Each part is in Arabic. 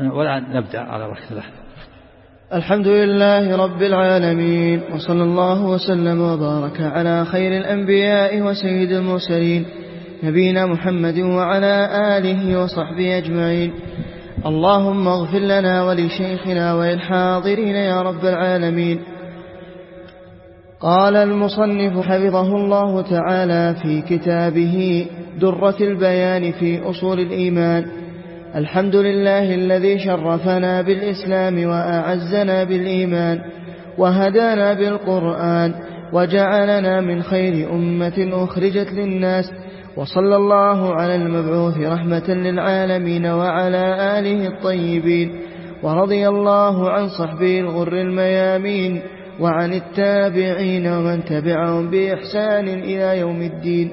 ولا نبدأ على بركة الله الحمد لله رب العالمين وصلى الله وسلم وبارك على خير الأنبياء وسيد المرسلين نبينا محمد وعلى آله وصحبه أجمعين. اللهم اغفر لنا ولشيخنا وللحاضرين يا رب العالمين. قال المصنف حفظه الله تعالى في كتابه درة البيان في أصول الإيمان. الحمد لله الذي شرفنا بالإسلام وأعزنا بالإيمان وهدانا بالقرآن وجعلنا من خير أمة أخرجت للناس وصلى الله على المبعوث رحمة للعالمين وعلى آله الطيبين ورضي الله عن صحبه الغر الميامين وعن التابعين ومن تبعهم بإحسان إلى يوم الدين.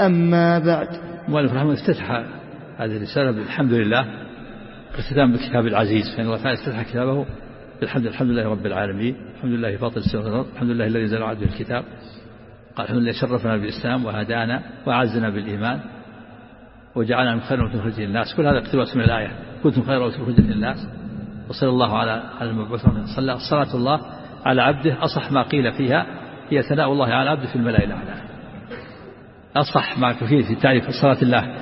أما بعد. مؤلف رحمه استفتح هذه الرسالة بالحمد لله اختتام بالكتاب العزيز فإن الله تعالى استفتح كتابه بالحمد الحمد لله رب العالمين الحمد لله فاطر السماوات والأرض الحمد لله الذي زرع به الكتاب قال الحمد لله شرفنا بالإسلام وهدانا وأعزنا بالإيمان وجعلنا من خير أمة للناس كل هذا اقتباس من الآية كنتم خير أمة للناس وصلى الله على المبعوث صلى صلاة الله على عبده أصح ما قيل فيها هي ثناء الله على عبده في الملأ الأعلى أصح ما فيه في تعريف صلاة الله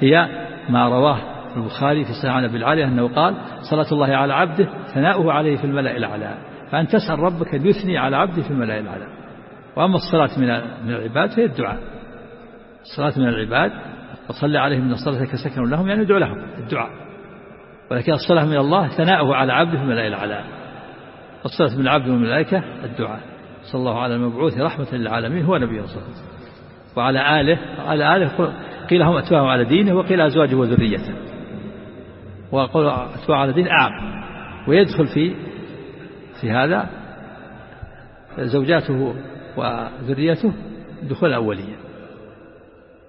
هي ما رواه البخاري في صحيح عن أبي العالية أنه قال صلاة الله على عبده ثناؤه عليه في الملأ الأعلى. فأن تسأل ربك أن يثني على عبده في الملأ الأعلى. وأما الصلاة من من العباد فهي الدعاء. الصلاة من العباد فصلي عليهم من صلاتك سكن لهم يعني ادعو لهم الدعاء. ولكن الصلاة من الله ثناؤه على عبده في الملأ الأعلى. الصلاة من العبد والملائكة الدعاء. صلى الله على المبعوث رحمة للعالمين هو نبي صلى الله عليه وسلم. وعلى آله على آله قيل هم أتباعه على دينه وقيل أزواجه وذريته. وقول أتباعه على دين أعم ويدخل في في هذا زوجاته وذريته دخول أولية.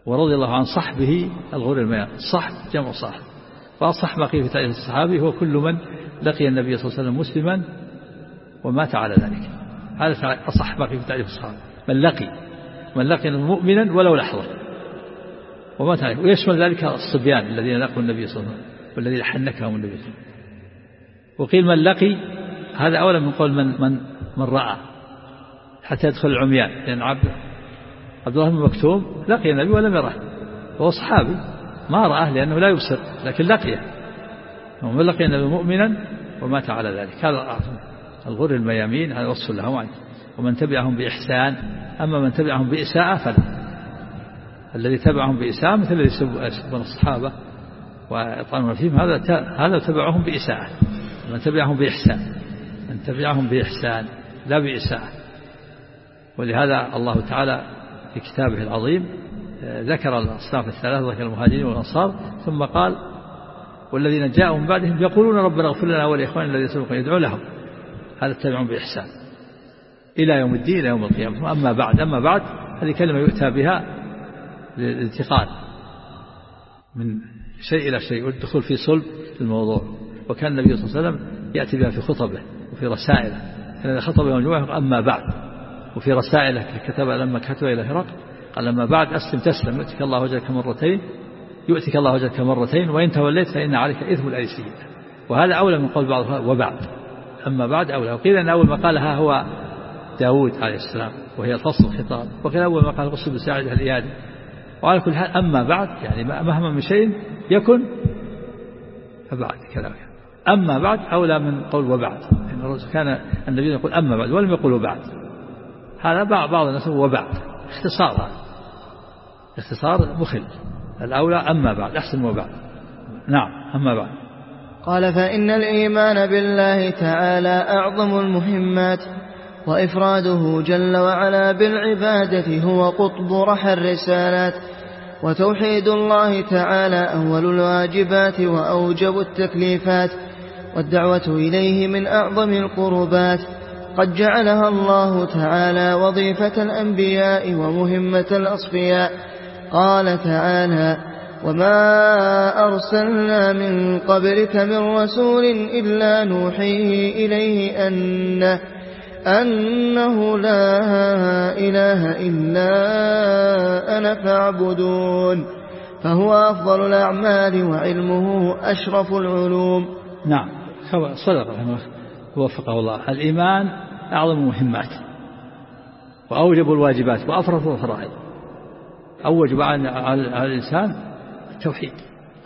ورضي الله عن صحبه الغر المياه. صحب جمع صاحب. فأصح ما في تاريخ الصحابي هو كل من لقي النبي صلى الله عليه وسلم مسلما ومات على ذلك. هذا أصح ما في تعريف الصحابة من لقي من لقي مؤمنا ولو لحظة. ومات عليه ويشمل ذلك الصبيان الذين لقوا النبي صلى الله عليه وسلم والذين حنكهم النبي صلى الله عليه وسلم. وقيل من لقي هذا أولا من قول من من من رأى حتى يدخل العميان لأن عبد عبد الله بن مكتوم لقي النبي ولم يره وهو صحابي ما رآه لأنه لا يبصر لكن لقيه. ومن لقي النبي مؤمنا ومات على ذلك. هذا الغر الميامين هذا وصف لهم ومن تبعهم بإحسان أما من تبعهم بإساءة فلا. الذي تبعهم بإساءة مثل الذي يسبون الصحابة. ويطعنون فيهم هذا هذا تبعهم بإساءة. من تبعهم بإحسان. من تبعهم بإحسان لا بإساءة. ولهذا الله تعالى في كتابه العظيم آه، ذكر الأصناف الثلاثة ذكر المهاجرين والأنصار ثم قال والذين جاءوا من بعدهم يقولون ربنا اغفر لنا ولإخواننا الذين سبقوا يدعو لهم. هذا تبعهم بإحسان. إلى يوم الدين إلى يوم القيامة. أما بعد أما بعد هذه كلمة يؤتى بها للانتقال من شيء إلى شيء والدخول في صلب الموضوع. وكان النبي صلى الله عليه وسلم يأتي بها في خطبه وفي رسائله. كان إذا خطب الجمعة أما بعد. وفي رسائله كتب لما كتب إلى هرقل قال لما بعد أسلم تسلم يؤتك الله وجهك مرتين يؤتك الله وجهك مرتين وإن توليت فإن عليك إثم الأيسية وهذا أولى من قول بعض وبعد أما بعد أولى. وقيل أن أول ما قالها هو داود عليه السلام وهي فصل الخطاب. وقيل أول ما قال الرسول بن الإيادي وعلى كل حال أما بعد يعني مهما من شيء يكن فبعد كذا أما بعد أولى من قول وبعد. يعني كان النبي يقول أما بعد ولم يقول وبعد هذا بعض الناس وبعد. اختصار. هذا اختصار مخل. الأولى أما بعد أحسن وبعد. نعم أما بعد. قال فإن الإيمان بالله تعالى أعظم المهمات. وإفراده جل وعلا بالعبادة هو قطب رحى الرسالات. وتوحيد الله تعالى أول الواجبات وأوجب التكليفات. والدعوة إليه من أعظم القربات. قد جعلها الله تعالى وظيفة الأنبياء ومهمة الأصفياء. قال تعالى وما أرسلنا من قبلك من رسول إلا نوحي إليه أنه أنه لا إله إلا أنا فاعبدون. فهو أفضل الأعمال وعلمه أشرف العلوم. نعم. صدق وفقه الله. الإيمان أعظم المهمات. وأوجب الواجبات. وأفرط الفرائض. أوجب على الإنسان التوحيد.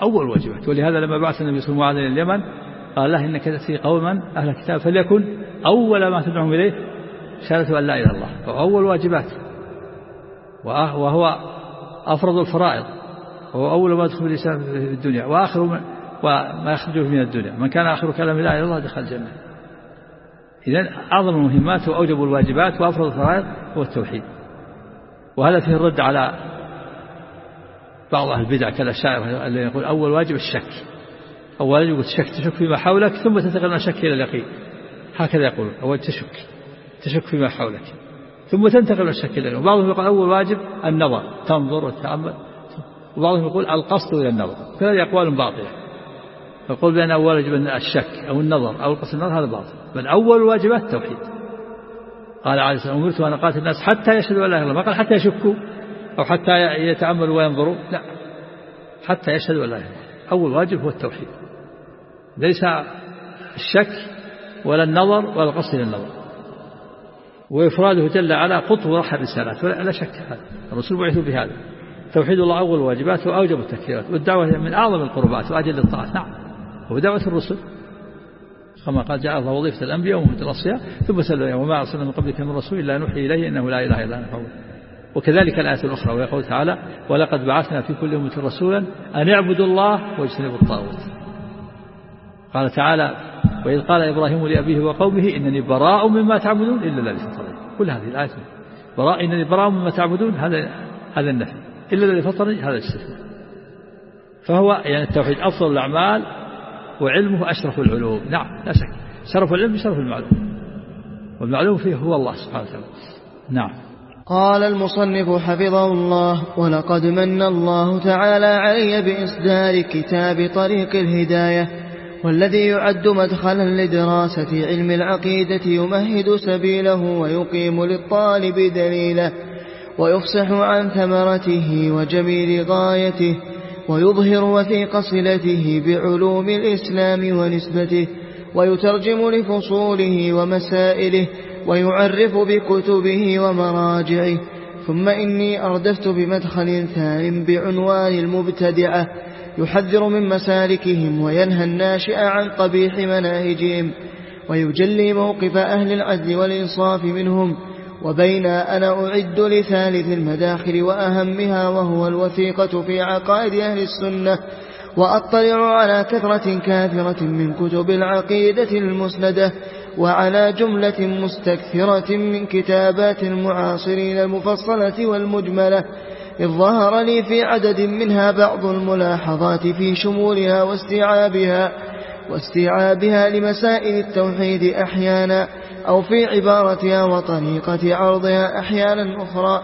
أول واجبات ولهذا لما بعث النبي صلى الله عليه وسلم إلى اليمن قال له إنك تأتي قوما أهل الكتاب فليكن أول ما تدعوهم إليه شهادة أن لا إله إلا الله. وهو أول واجبات. وهو أفرض الفرائض. وهو أول ما يدخل الإنسان في الدنيا. وآخر ما يخرجه من الدنيا. من كان آخر كلام لا إله إلا الله دخل الجنة. إذن أعظم المهمات وأوجب الواجبات وأفرض الفرائض هو التوحيد. وهذا فيه الرد على بعض أهل البدع كالأشاعرة الذين يقول أول واجب الشك. أول واجب يقول تشك تشك فيما حولك ثم تنتقل من الشك إلى اليقين. هكذا يقول. أول تشك. تشك فيما حولك. ثم تنتقل من الشك إلى اليقين. وبعضهم يقول أول واجب النظر. تنظر وتتأمل. وبعضهم يقول القصد إلى النظر. هذه أقوال باطلة. يقول بأن أول واجب الشك أو النظر أو القصد النظر هذا باطل. بل أول الواجبات التوحيد. قال عليه السلام أمرت أن أقاتل الناس حتى يشهدوا أن لا إله إلا الله. ما قال حتى يشكوا أو حتى يتأملوا وينظروا؟ لا. حتى يشهدوا أن لا إله إلا الله. أول واجب هو التوحيد. ليس الشك ولا النظر ولا القصد للنظر وإفراده جل وعلا قطب رحى الرسالات لا شك هذا. الرسول بعثوا بهذا. توحيد الله أول الواجبات وأوجب التكفيرات والدعوة من أعظم القربات وأجل الطاعات نعم. ودعوة الرسل. كما قال جعل الله وظيفة الأنبياء ومهمة الأصفياء ثم سلم وما أرسلنا من قبلك من رسول إلا نوحي إليه إنه لا إله إلا أنا وكذلك الآية الأخرى ويقول تعالى ولقد بعثنا في كل أمة رسولا أن اعبدوا الله واجتنبوا الطاغوت. قال تعالى وإذ قال إبراهيم لأبيه وقومه إنني براء مما تعبدون إلا الذي فطرني. كل هذه الآية براء إنني براء مما تعبدون هذا هذا النفي. إلا الذي فطرني هذا الاستثناء فهو يعني التوحيد أفضل الأعمال وعلمه أشرف العلوم. نعم لا شك. شرف العلم شرف المعلوم. والمعلوم فيه هو الله سبحانه وتعالى. نعم. قال المصنف حفظه الله ولقد من الله تعالى علي بإصدار كتاب طريق الهداية والذي يعد مدخلا لدراسة علم العقيدة يمهد سبيله ويقيم للطالب دليله ويفصح عن ثمرته وجميل غايته ويظهر وثيق صلته بعلوم الإسلام ونسبته ويترجم لفصوله ومسائله ويعرف بكتبه ومراجعه. ثم إني أردفت بمدخل ثان بعنوان المبتدعة يحذر من مسالكهم وينهى الناشئ عن قبيح مناهجهم ويجلي موقف أهل العدل والإنصاف منهم وبين أنا أعد لثالث المداخل وأهمها وهو الوثيقة في عقائد أهل السنة وأطلع على كثرة كافرة من كتب العقيدة المسندة وعلى جملة مستكثرة من كتابات المعاصرين المفصلة والمجملة إذ ظهر لي في عدد منها بعض الملاحظات في شمولها واستيعابها واستيعابها لمسائل التوحيد أحيانا أو في عبارتها وطريقة عرضها أحيانا أخرى.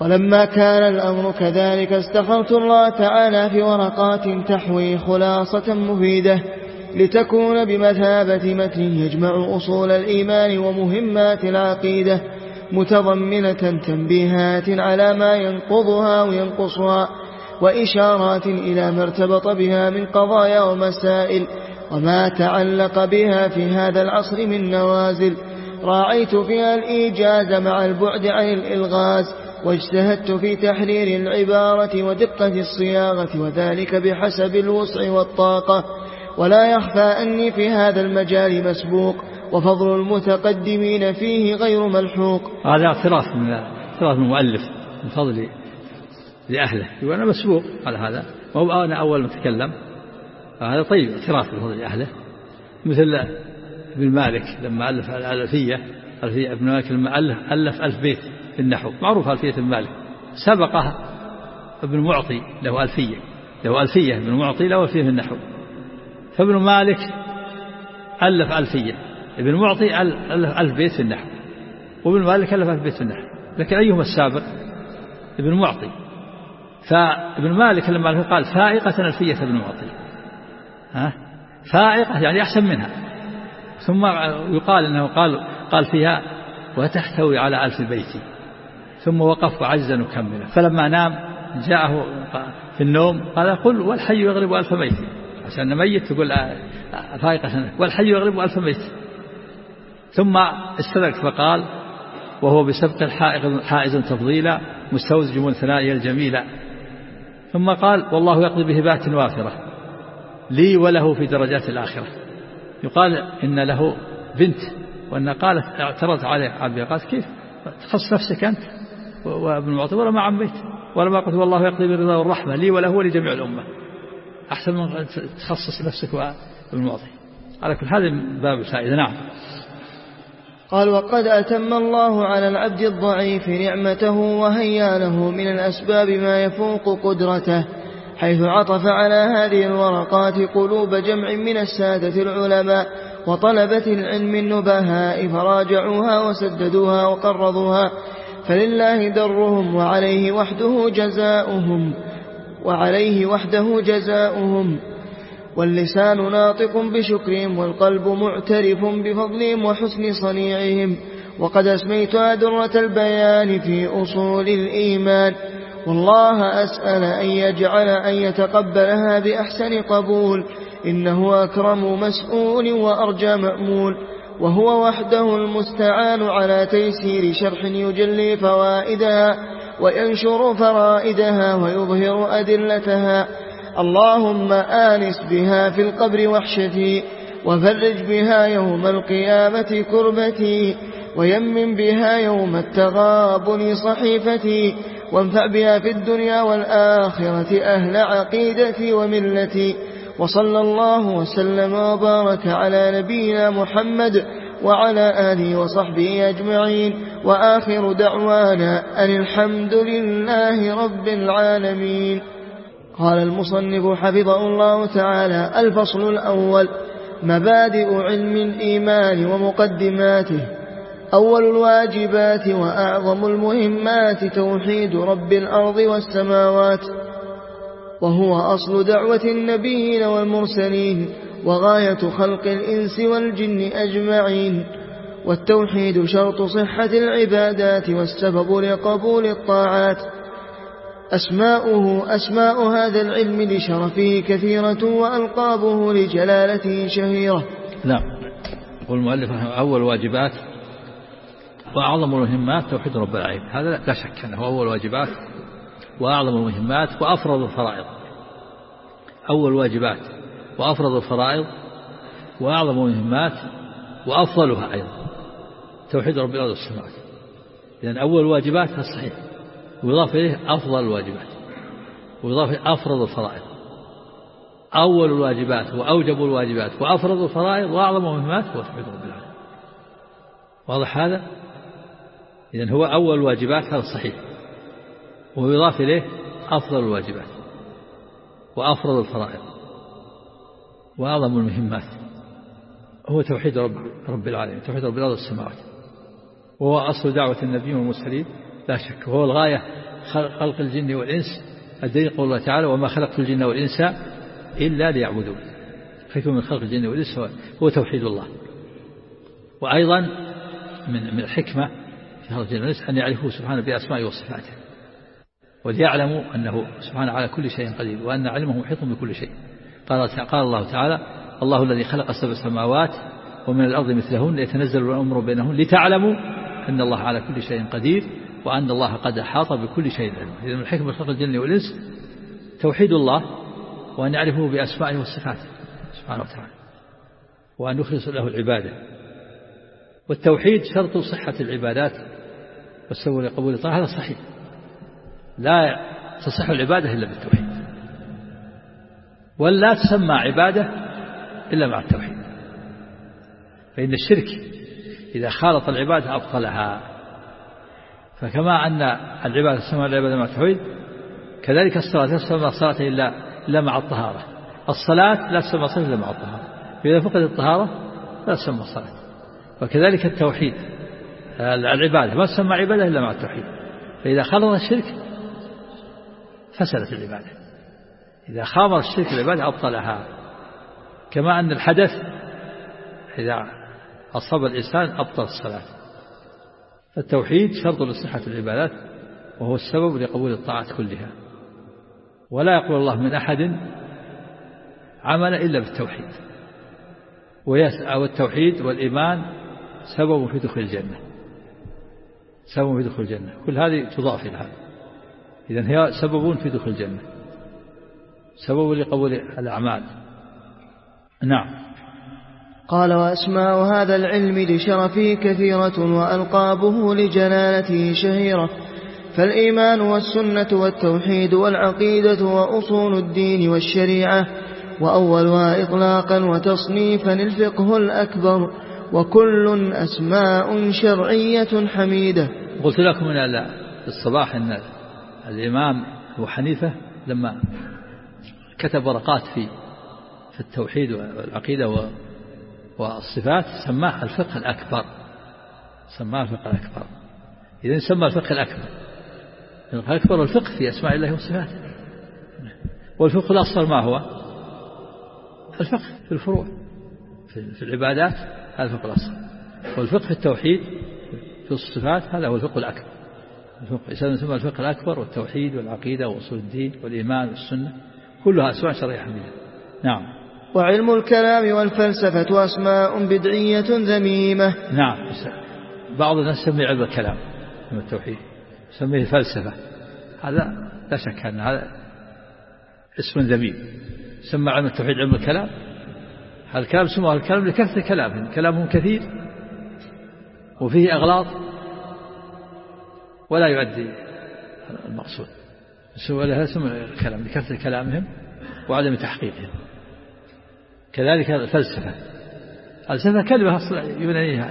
ولما كان الأمر كذلك استخرت الله تعالى في ورقات تحوي خلاصة مفيدة لتكون بمثابة متن يجمع أصول الإيمان ومهمات العقيدة. متضمنة تنبيهات على ما ينقضها وينقصها وإشارات إلى ما ارتبط بها من قضايا ومسائل وما تعلق بها في هذا العصر من نوازل. راعيت فيها الإيجاز مع البعد عن الإلغاز واجتهدت في تحرير العبارة ودقة الصياغة وذلك بحسب الوسع والطاقة. ولا يخفى أني في هذا المجال مسبوق. وفضل المتقدمين فيه غير ملحوق. هذا اعتراف من اعتراف المؤلف من فضل لأهله. يقول أنا مسبوق على هذا. وهو أنا أول متكلم. هذا طيب اعتراف بفضل لأهله مثل ابن مالك لما ألف الألفية ألفية ابن مالك لما ألف, ألف ألف بيت في النحو. معروف ألفية ابن مالك. سبقه ابن معطي له ألفية. له ألفية ابن معطي له ألفية في النحو. فابن مالك ألف ألفية. ابن معطي ألف بيت في النحو وابن مالك ألف ألف بيت في النحو لكن أيهما السابق؟ ابن معطي. فابن مالك لما قال فائقة ألفية ابن معطي. ها؟ فائقة يعني أحسن منها. ثم يقال أنه قال قال فيها وتحتوي على ألف بيت. ثم وقف عجزا نكمله فلما نام جاءه في النوم قال قل والحي يغلب ألف ميت عشان ميت تقول فائقة. والحي يغلب ألف ميت ثم استدرك فقال وهو بسبق حائز تفضيلا مستوزج ثنائي الجميلة. ثم قال والله يقضي بهبات وافرة لي وله في درجات الآخرة. يقال إن له بنت وأن قالت اعترضت عليه عبد قالت كيف؟ تخص نفسك أنت وابن المعطي ولا ما عميت ولا ما قلت والله يقضي بالرضا والرحمة لي وله ولجميع الأمة. أحسن من تخصص نفسك وابن المعطي. على كل هذا باب الفائدة نعم. قال وقد أتم الله على العبد الضعيف نعمته وهيا له من الأسباب ما يفوق قدرته حيث عطف على هذه الورقات قلوب جمع من السادة العلماء وطلبة العلم النبهاء فراجعوها وسددوها وقرضوها فلله درهم وعليه وحده جزاؤهم وعليه وحده جزاؤهم. واللسان ناطق بشكرهم والقلب معترف بفضلهم وحسن صنيعهم. وقد أسميتها درة البيان في أصول الإيمان. والله أسأل أن يجعل أن يتقبلها بأحسن قبول. إنه أكرم مسؤول وأرجى مأمول. وهو وحده المستعان على تيسير شرح يجلي فوائدها وينشر فرائدها ويظهر أدلتها. اللهم آنس بها في القبر وحشتي وفرج بها يوم القيامة كربتي ويمن بها يوم التغابن صحيفتي وانفع بها في الدنيا والآخرة أهل عقيدتي وملتي. وصلى الله وسلم وبارك على نبينا محمد وعلى آله وصحبه أجمعين. وآخر دعوانا أن الحمد لله رب العالمين. قال المصنف حفظه الله تعالى الفصل الأول مبادئ علم الإيمان ومقدماته أول الواجبات وأعظم المهمات توحيد رب الأرض والسماوات وهو أصل دعوة النبيين والمرسلين وغاية خلق الإنس والجن أجمعين والتوحيد شرط صحة العبادات والسبب لقبول الطاعات. أسماؤه أسماء هذا العلم لشرفه كثيرة وألقابه لجلالته شهيرة. نعم. يقول المؤلف أول واجبات وأعظم المهمات توحيد رب العالمين. هذا لا شك أنه أول واجبات وأعظم المهمات وأفرض الفرائض. أول واجبات وأفرض الفرائض وأعظم المهمات وأفضلها أيضا. توحيد رب والسماوات. لأن أول الواجبات الصحيح. ويضاف إليه أفضل الواجبات ويضاف أفرض الفرائض. أول الواجبات وأوجب الواجبات وأفرض الفرائض وأعظم المهمات هو توحيد رب العالمين. واضح هذا؟ إذن هو أول الواجبات هذا صحيح. ويضاف إليه أفضل الواجبات وأفرض الفرائض وأعظم المهمات. هو توحيد رب, رب العالمين توحيد رب الأرض والسماوات. وهو أصل دعوة النبي والمرسلين لا شك. وهو الغاية خلق الجن والإنس الدليل قول الله تعالى وما خلقت الجن والإنس إلا ليعبدون. حكم من خلق الجن والإنس هو توحيد الله. وأيضا من من الحكمة في خلق الجن والإنس أن يعرفوا سبحانه بأسمائه وصفاته وليعلموا أنه سبحانه على كل شيء قدير وأن علمه محيط بكل شيء. قال, قال الله تعالى الله الذي خلق سبع سماوات ومن الأرض مثلهن يتنزل الأمر بينهن لتعلموا أن الله على كل شيء قدير. وأن الله قد أحاط بكل شيء علما إذا من حكمة خلق الجن والإنس توحيد الله وأن يعرفه بأسمائه وصفاته سبحانه وتعالى وأن يخلص له العبادة. والتوحيد شرط صحة العبادات والسبب لقبول الطاعة هذا صحيح. لا تصح العبادة إلا بالتوحيد. ولا تسمى عبادة إلا مع التوحيد. فإن الشرك إذا خالط العبادة أبطلها. فكما أن العبادة تسمى العبادة مع التوحيد كذلك الصلاة لا تسمى الصلاة إلا إلا مع الطهارة. الصلاة لا تسمى صلاة إلا مع الطهارة. فإذا فقد الطهارة لا تسمى الصلاة. وكذلك التوحيد. العبادة ما تسمى عبادة إلا مع التوحيد. فإذا خلط الشرك فسدت العبادة. إذا خامر الشرك العبادة أبطلها. كما أن الحدث إذا أصاب الإنسان أبطل الصلاة. فالتوحيد شرط لصحة العبادات وهو السبب لقبول الطاعات كلها. ولا يقبل الله من أحد عمل إلا بالتوحيد. والتوحيد والإيمان سبب في دخول الجنة. سبب في دخول الجنة. كل هذه تضاف إلى هذا إذن هي سبب في دخول الجنة. سبب لقبول الأعمال. نعم. قال وأسماء هذا العلم لشرفه كثيرة وألقابه لجلالته شهيرة فالإيمان والسنة والتوحيد والعقيدة وأصول الدين والشريعة وأولها إطلاقا وتصنيفا الفقه الأكبر وكل أسماء شرعية حميدة. قلت لكم من الصباح أن الإمام أبو حنيفة لما كتب ورقات في في التوحيد والعقيدة والصفات سماه الفقه الأكبر. سماه الفقه الأكبر. إذا سمى الفقه الأكبر. الفقه الأكبر الفقه في أسماء الله وصفاته. والفقه الأصغر ما هو؟ الفقه في الفروع في العبادات هذا الفقه الأصغر. والفقه في التوحيد في الصفات هذا هو الفقه الأكبر. الفقه يسمى الفقه الأكبر والتوحيد والعقيدة وأصول الدين والإيمان والسنة كلها أسماء شرعية حميدة. نعم. وعلم الكلام والفلسفة أسماء بدعية ذميمة. نعم بعض الناس يسمي علم الكلام من التوحيد يسميه فلسفة. هذا لا شك أن هذا اسم ذميم. سمى علم التوحيد علم الكلام. هذا الكلام سموه الكلام لكثرة كلامهم كلامهم كثير وفيه أغلاط ولا يؤدي المقصود. سوى لها اسم الكلام لكثرة كلامهم وعدم تحقيقهم. كذلك الفلسفة الفلسفة كلمة أصلا يونانية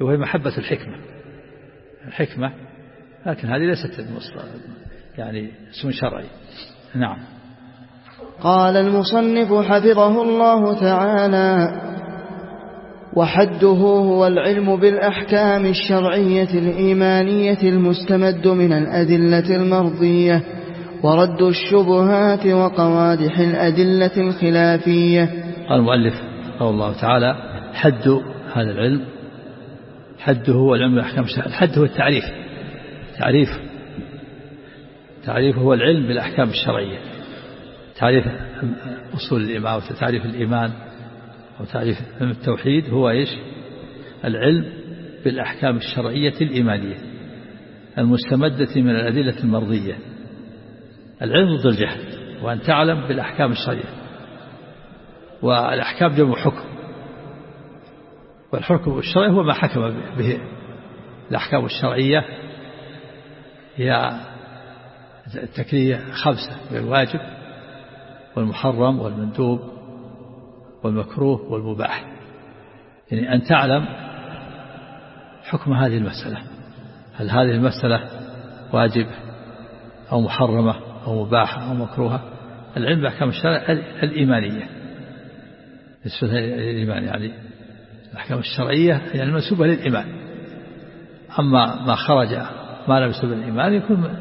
وهي محبة الحكمة. الحكمة لكن هذه ليست يعني اسم شرعي. نعم. قال المصنف حفظه الله تعالى وحده هو العلم بالأحكام الشرعية الإيمانية المستمد من الأدلة المرضية. ورد الشبهات وقوادح الأدلة الخلافية. قال المؤلف قال الله تعالى حد هذا العلم حده هو العلم بالأحكام الشرعية الحد هو التعريف. تعريف تعريف هو العلم بالأحكام الشرعية. تعريف أصول الإيمان وتعريف الإيمان وتعريف التوحيد هو إيش؟ العلم بالأحكام الشرعية الإيمانية المستمدة من الأدلة المرضية. العلم ضد الجهل وأن تعلم بالأحكام الشرعية. والأحكام جمع حكم. والحكم الشرعي هو ما حكم به. الأحكام الشرعية هي التكلية خمسة الواجب والمحرم والمندوب والمكروه والمباح. يعني أن تعلم حكم هذه المسألة. هل هذه المسألة واجب أو محرمة؟ أو مباحة أو مكروهة العلم بأحكام الشرع الإيمانية. نسبة الإيمان يعني الأحكام الشرعية يعني المنسوبة للإيمان. أما ما خرج ما لم يسبب الإيمان يكون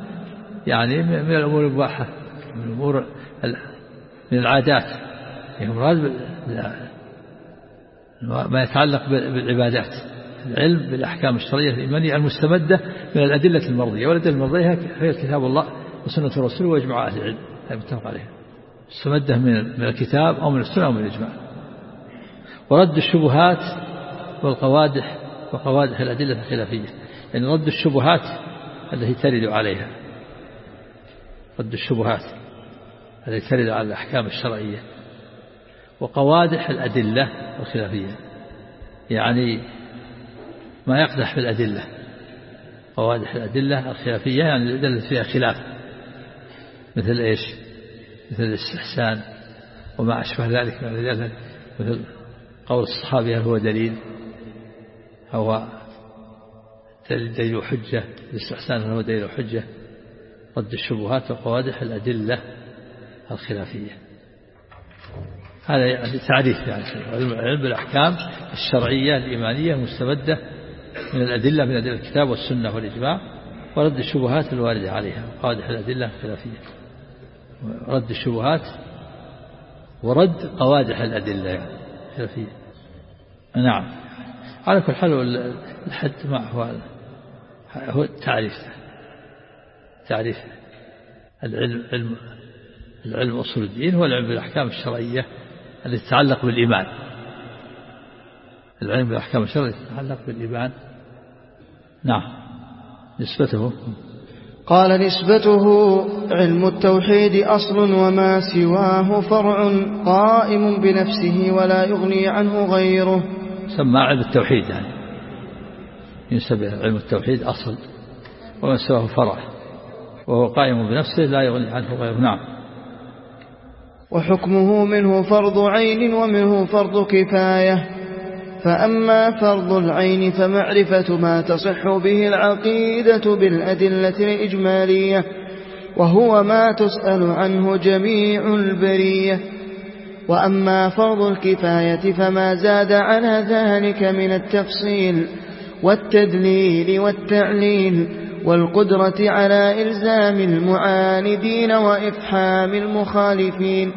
يعني من الأمور المباحة من الأمور من العادات. يعني مراد ما يتعلق بالعبادات. العلم بالأحكام الشرعية الإيمانية المستمدة من الأدلة المرضية والأدلة المرضية هي كتاب الله وسنة رسوله وإجماع أهل العلم. المتفق عليها مستمدة من الكتاب أو من السنة أو من الإجماع. ورد الشبهات والقوادح وقوادح الأدلة الخلافية. يعني رد الشبهات التي ترد عليها. رد الشبهات التي ترد على الأحكام الشرعية. وقوادح الأدلة الخلافية. يعني ما يقدح في الأدلة. قوادح الأدلة الخلافية يعني الأدلة فيها خلاف. مثل إيش؟ مثل الاستحسان وما أشبه ذلك من الأدلة مثل قول الصحابي هل هو دليل؟ أو دليل حجة. الاستحسان هل هو دليل حجة؟ رد الشبهات وقوادح الأدلة الخلافية. هذا يعني تعريف يعني علم بالأحكام الشرعية الإيمانية المستمدة من الأدلة من أدلة الكتاب والسنة والإجماع ورد الشبهات الواردة عليها وقادح الأدلة الخلافية. رد الشبهات ورد قوادح الأدلة. يعني نعم. على كل حال الحد ما هو هو التعريف تعريف العلم علم العلم أصول الدين هو العلم بالأحكام الشرعية التي تتعلق بالإيمان. العلم بالأحكام الشرعية تتعلق بالإيمان. نعم. نسبته. قال نسبته علم التوحيد أصل وما سواه فرع قائم بنفسه ولا يغني عنه غيره. سمى علم التوحيد يعني. ينسب علم التوحيد أصل وما سواه فرع وهو قائم بنفسه لا يغني عنه غيره. نعم. وحكمه منه فرض عين ومنه فرض كفاية. فأما فرض العين فمعرفة ما تصح به العقيدة بالأدلة الإجمالية وهو ما تسأل عنه جميع البرية. وأما فرض الكفاية فما زاد على ذلك من التفصيل والتدليل والتعليل والقدرة على إلزام المعاندين وإفحام المخالفين.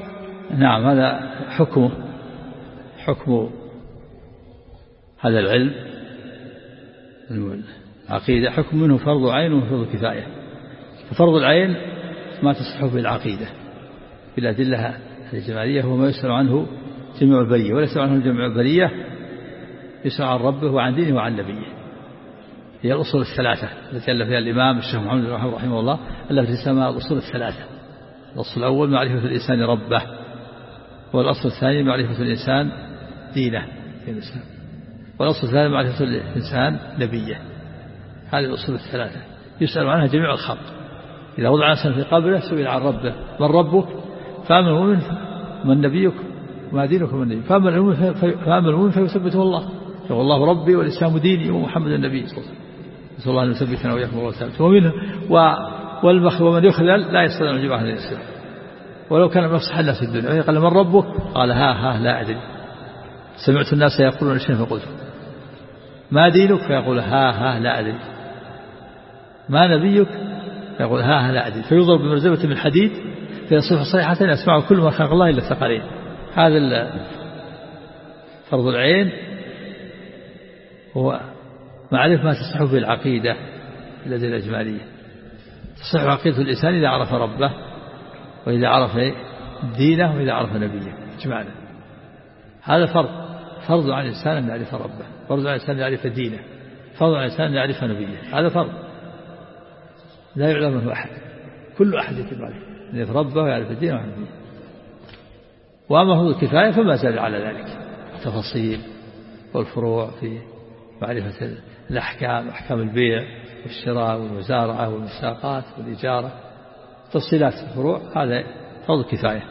نعم هذا حكمه حكم هذا العلم العقيدة حكم منه فرض عين وفرض كفاية. ففرض العين ما تصح به العقيدة. بالأدلة الإجمالية هو ما يسأل عنه جميع البرية. ولا يسأل عنه جميع البرية يسأل عن ربه وعن دينه وعن نبيه. هي الأصول الثلاثة التي ألف فيها الإمام الشيخ محمد بن رحمه الله. ألف تسمى الأصول الثلاثة. الأصل الأول معرفة الإنسان ربه والأصل الثاني معرفة الإنسان دينه. في الإسلام والأصل الثالث معرفة الإنسان نبيه. هذه الأصول الثلاثة. يسأل عنها جميع الخلق. إذا وضع الإنسان في قبره سئل عن ربه. من ربك؟ فأما المؤمن من نبيك؟ وما دينك من نبيك؟ فأما المؤمن فأما المؤمن فيثبته الله. يقول الله ربي والإسلام ديني ومحمد النبي. صلى الله عليه وسلم. نسأل الله أن يثبتنا وإياكم الله ثابت ومنه والبخل ومن يخذل لا يستطيع أن يجيب أهل الإسلام. ولو كان من أفصح الناس في الدنيا. قال من ربك؟ قال ها ها لا أدري. سمعت الناس يقولون شيئا فقلت ما دينك؟ فيقول ها ها لا أدري. ما نبيك؟ فيقول ها ها لا أدري. فيضرب بمرزبة من حديد فيصيح صيحة يسمع كل ما خلق الله إلا الثقلين. هذا فرض العين. هو معرفة ما تصح به العقيدة الذي الأجمالية. تصح عقيدة الإنسان إذا عرف ربه وإذا عرف دينه وإذا عرف نبيه. إجمالا. هذا فرض. فرض على الإنسان أن يعرف ربه. فرض على الإنسان يعرف دينه فرض على الإنسان يعرف نبيه هذا فرض. لا يعلم منه أحد كل أحد يجب عليه أن يعرف ربه ويعرف الدين ويعرف نبيه. وأما هو الكفاية فما زال على ذلك التفاصيل والفروع في معرفة الأحكام أحكام البيع والشراء والمزارعة والمساقات والإجارة تفصيلات الفروع هذا فرض كفاية.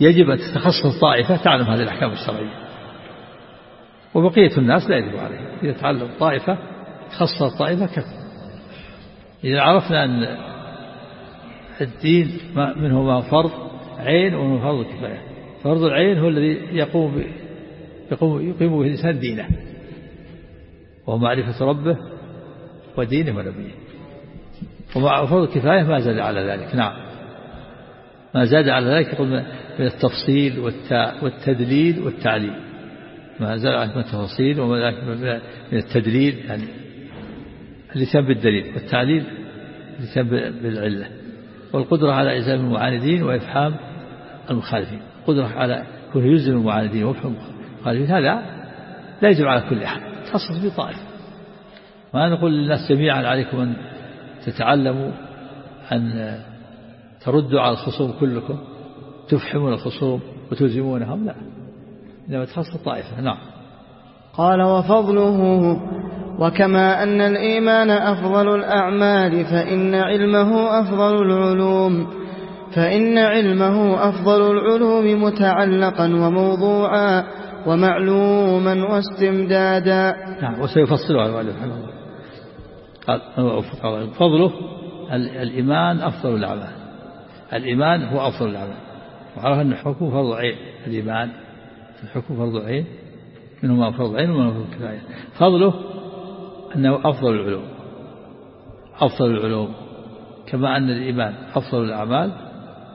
يجب أن تتخصص طائفة تعلم هذه الأحكام الشرعية. وبقية الناس لا يجب عليهم إذا تعلم طائفة تخصص الطائفة كفى إذا عرفنا أن الدين منه ما فرض عين ومنه فرض كفاية. فرض العين هو الذي يقوم يقوم يقيم به الإنسان دينه. وهو معرفة ربه ودينه ونبيه. ومع فرض الكفاية ما زاد على ذلك. نعم. ما زاد على ذلك يقول من التفصيل والتدليل والتعليل. ما زاد على التفاصيل وما من التدليل يعني اللسان بالدليل والتعليل اللسان بالعلة. والقدرة على إزالة المعاندين وإفحام المخالفين. قدرة على كونه يلزم المعاندين وإفحام المخالفين هذا لا يجب على كل أحد. تخصص بطائفة ما نقول للناس جميعا عليكم أن تتعلموا أن تردوا على الخصوم كلكم تفحمون الخصوم وتلزمونهم لا. إنما تخصص طائفة نعم. قال وفضله وكما أن الإيمان أفضل الأعمال فإن علمه أفضل العلوم فإن علمه أفضل العلوم متعلقا وموضوعا ومعلوما واستمدادا. نعم وسيفصلها المؤلف رحمه الله. قال فضله الإيمان أفضل الأعمال. الإيمان هو أفضل الأعمال. وعرف أن فرض عين الإيمان الحكم فرض عين منهما فرض عين ومنهما فرض كفاية. فضله أنه أفضل العلوم أفضل العلوم. كما أن الإيمان أفضل الأعمال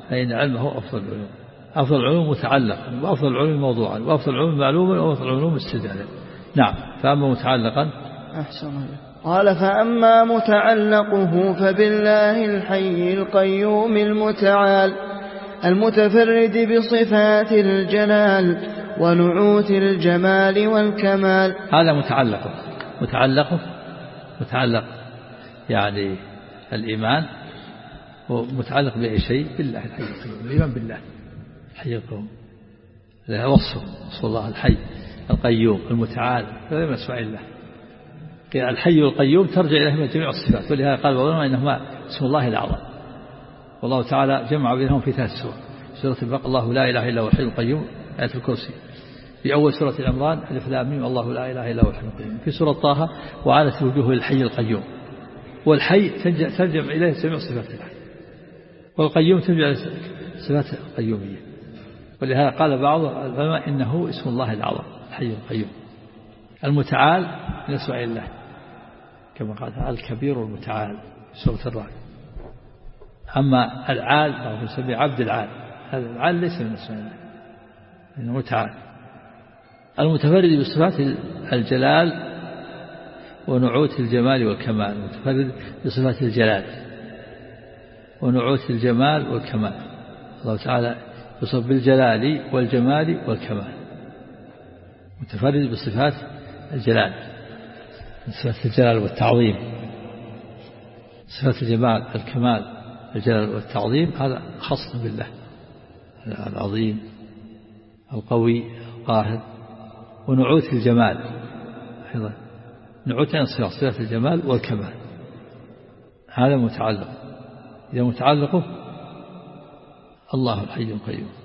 فإن علمه أفضل العلوم. أفضل العلوم متعلقا وأفضل العلوم موضوعا وأفضل العلوم معلوما وأفضل العلوم استدلالا. نعم فأما متعلقا؟ أحسن الله. قال فأما متعلقه فبالله الحي القيوم المتعال المتفرد بصفات الجلال. ونعوت الجمال والكمال. هذا متعلقه متعلقه متعلق. يعني الإيمان ومتعلق بأي شيء؟ بالله الحي. القيوم الإيمان بالله. الحي القيوم. هذا وصفه وصف الله الحي القيوم المتعال. هذا من أسماء الله. الحي القيوم ترجع إليه من جميع الصفات. ولهذا قال بعضهم إنهما اسم الله الأعظم. والله تعالى جمع بينهم في ثلاث سور. سورة البقرة. الله لا إله إلا هو الحي القيوم. آية الكرسي. في أول سورة العمران ألف لام الله لا إله إلا هو الحي القيوم. في سورة طه وعادت الوجوه للحي القيوم. والحي ترجم إليه جميع صفات الله. والقيوم ترجع صفات القيومية. ولهذا قال بعض العلماء إنه اسم الله العظم الحي القيوم. المتعال من أسماء الله. كما قال الكبير المتعال سورة الرعد. أما العال فهو يسميه عبد العال. هذا العال ليس من أسماء الله. إنه متعال. المتفرد بصفات الجلال ونعوت الجمال والكمال. المتفرد بصفات الجلال ونعوت الجمال والكمال. الله تعالى يصف بالجلال والجمال والكمال. متفرد بصفات الجلال صفات الجلال والتعظيم. صفات الجمال الكمال الجلال والتعظيم هذا خاص بالله العظيم. القوي القاهر ونعوت الجمال أيضا. نعوت صفات صفات الجمال والكمال. هذا متعلق. إذا متعلقه الله الحي القيوم.